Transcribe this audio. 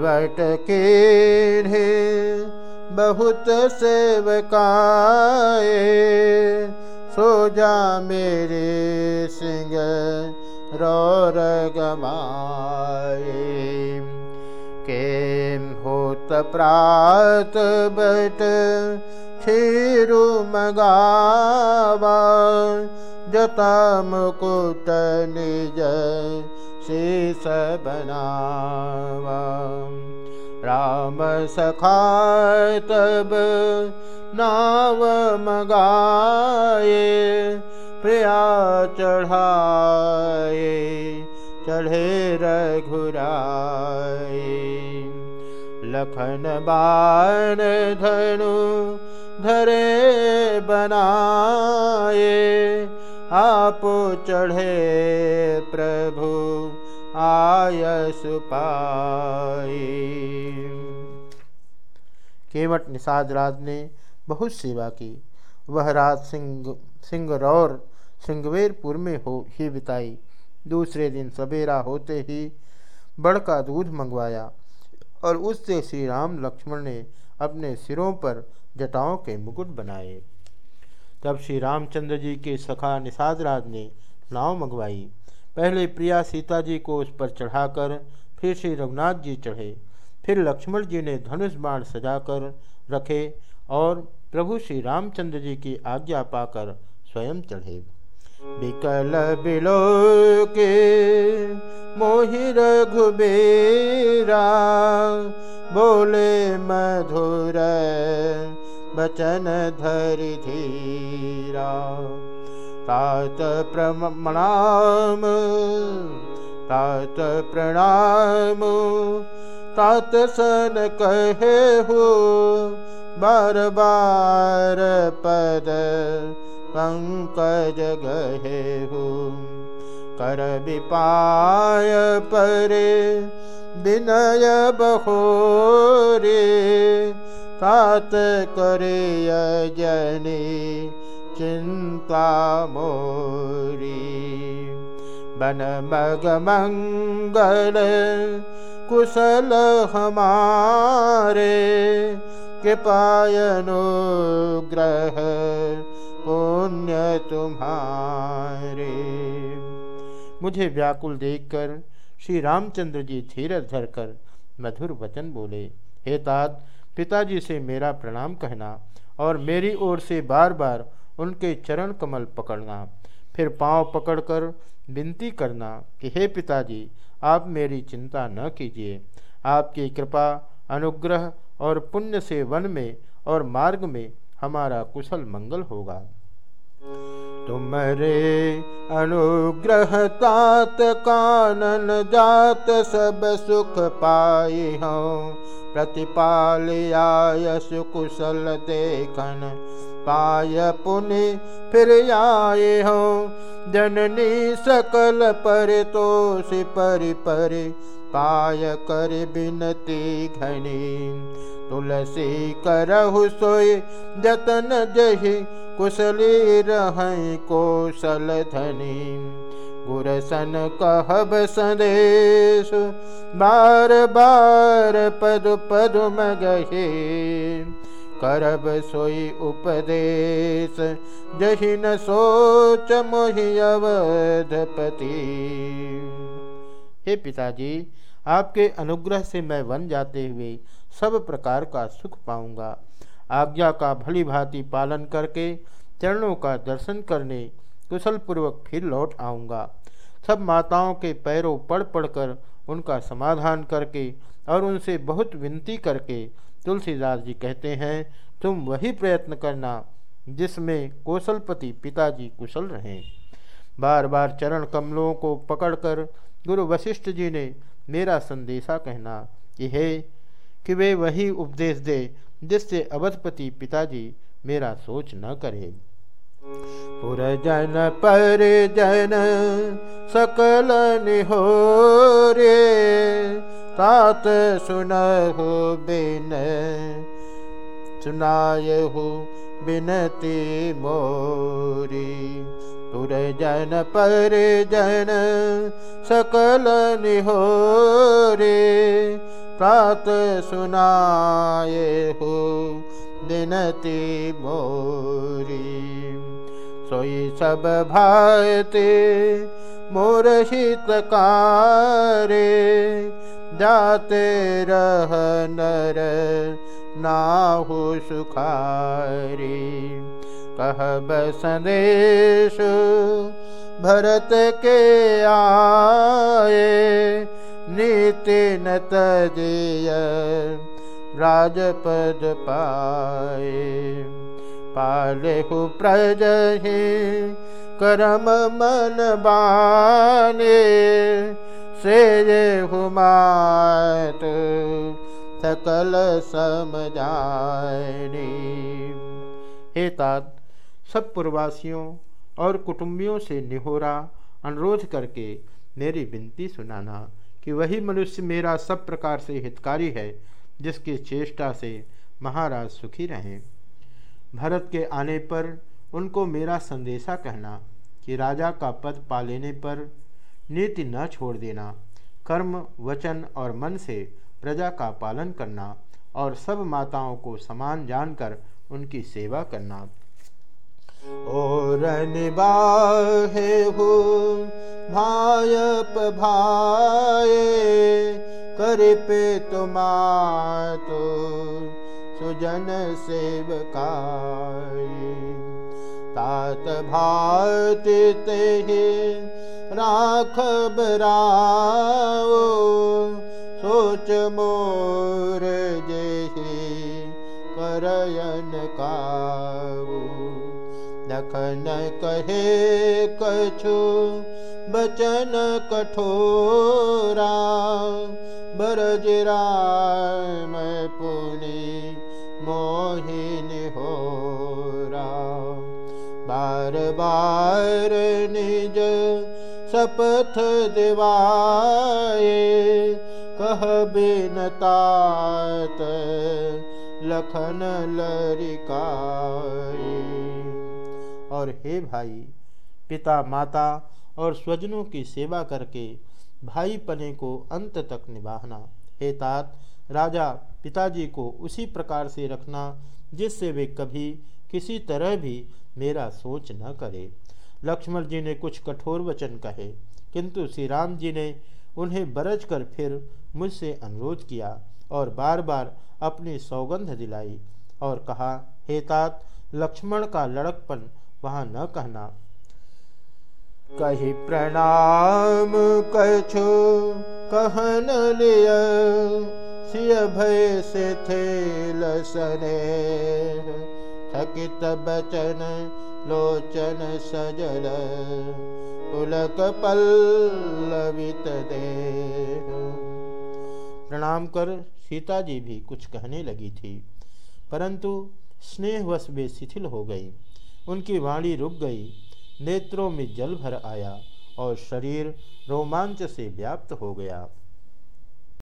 केवट के बहुत सेवकाए, सो जा मेरे सिंह रौर गमाए के होत प्रात बट खीरु मगावा, जता मुकुट निज शीस बनावा राम सखा तब नाव मगाए, प्रिया चढ़ाए, चढ़े रघुराए। लखन बाण धनु धरे बनाए, आप चढ़े प्रभु। आयस पाए। केवट निषाद राज ने बहुत सेवा की। वह रात सिंह सिंगरौर, सिंगवेरपुर में हो, ही बिताई। दूसरे दिन सवेरा होते ही बड़ का दूध मंगवाया और उससे श्री राम लक्ष्मण ने अपने सिरों पर जटाओं के मुकुट बनाए। तब श्री रामचंद्र जी के सखा निषाद राज ने नाव मंगवाई। पहले प्रिया सीता जी को उस पर चढ़ाकर फिर श्री रघुनाथ जी चढ़े। फिर लक्ष्मण जी ने धनुष बाण सजाकर रखे और प्रभु श्री रामचंद्र जी की आज्ञा पाकर स्वयं चढ़े। विकल बिलो के मोहि रघुबेरा, बोले मधुर बचन धरि धीरा। तात प्रणाम तात प्रणाम। तात सन कहे हो बार बार पद पंकज गहे हो कर विपाय परे विनय बहोरे। तात करे जनी चिंता मोरी। बन मग मंगल कुशल हमारे कृपायनो ग्रह पुण्य तुम्हारे। मुझे व्याकुल देखकर श्री रामचंद्र जी धीरज धरकर मधुर वचन बोले, हे तात, पिताजी से मेरा प्रणाम कहना और मेरी ओर से बार बार उनके चरण कमल पकड़ना। फिर पाँव पकड़कर विनती करना कि, हे पिताजी, आप मेरी चिंता न कीजिए। आपकी कृपा, अनुग्रह और पुण्य से वन में और मार्ग में हमारा कुशल मंगल होगा। तुम्हारे अनुग्रह तात कानन जात सब सुख पाई हो प्रतिपालयाय सुकुशल देखन। पाय पुनि फिर आए हो। जननी सकल पर तो परि परि पाय कर बिनती घनी। तुलसी करहु सोई जतन जही कुशली रह कौशल धनी। गुरसन कहब संदेश बार बार पद पद मगहे। करब सोई उपदेश। जही न सोच मोहि अवधपति हे पिताजी, आपके अनुग्रह से मैं वन जाते हुए सब प्रकार का सुख पाऊँगा। आज्ञा का भली भांति पालन करके, चरणों का दर्शन करने कुशल पूर्वक फिर लौट आऊँगा। सब माताओं के पैरों पड़ पड़कर उनका समाधान करके और उनसे बहुत विनती करके तुलसीदास जी कहते हैं, तुम वही प्रयत्न करना जिसमें कौशलपति पिताजी कुशल रहें। बार बार चरण कमलों को पकड़कर गुरु वशिष्ठ जी ने मेरा संदेशा कहना कि हे, कि वे वही उपदेश दे जिससे अवधपति पिताजी मेरा सोच न करे। पुरजन पर जन सकल निहो रे तात सुनहु बिन, सुनायहु बिनती मोरी। पुरजन पर जन सकल निहो रे तात सुनाए हो बिनती मोरी। सोई सब भाते मोर हितकारे जाते रह नर नाहु सुखारी। कहब संदेश भरत के आए, नीति न तजिय, राजपद पाए। पाले हु प्रज करम मन बाने से हुमात सकल समझानी हे तात, सब पूर्वासियों और कुटुंबियों से निहोरा अनुरोध करके मेरी विनती सुनाना कि वही मनुष्य मेरा सब प्रकार से हितकारी है, जिसकी चेष्टा से महाराज सुखी रहें। भरत के आने पर उनको मेरा संदेशा कहना कि राजा का पद पा लेने पर नीति न छोड़ देना, कर्म, वचन और मन से प्रजा का पालन करना और सब माताओं को समान जानकर उनकी सेवा करना। और हो भाए कर पे तो सुजन सेवकाय तात भात ते राख बराओ सोच मोर जे करयन काऊ लखन कहे कछु बचन कठोरा। बरजरा मैं पुनि मोहिन हो बार बार निज शपथ दिवाए, कह बिनतात, लखन लरिकाए। और हे भाई, पिता, माता और स्वजनों की सेवा करके भाई पने को अंत तक निभाना। हे तात, राजा पिताजी को उसी प्रकार से रखना, जिससे वे कभी किसी तरह भी मेरा सोच न करे। लक्ष्मण जी ने कुछ कठोर वचन कहे, किंतु श्री राम जी ने उन्हें बरज कर फिर मुझसे अनुरोध किया और बार बार अपनी सौगंध दिलाई और कहा, हे तात, लक्ष्मण का लड़कपन वहाँ न कहना। कही प्रणाम कछु, कहन लिय भय से थे लसने थकित बचन लोचन सजल, पुलक पल्लवित दे प्रणाम कर, सीता जी भी कुछ कहने लगी थी। परंतु स्नेहवश वे शिथिल हो गई। उनकी वाणी रुक गई, नेत्रों में जल भर आया और शरीर रोमांच से व्याप्त हो गया।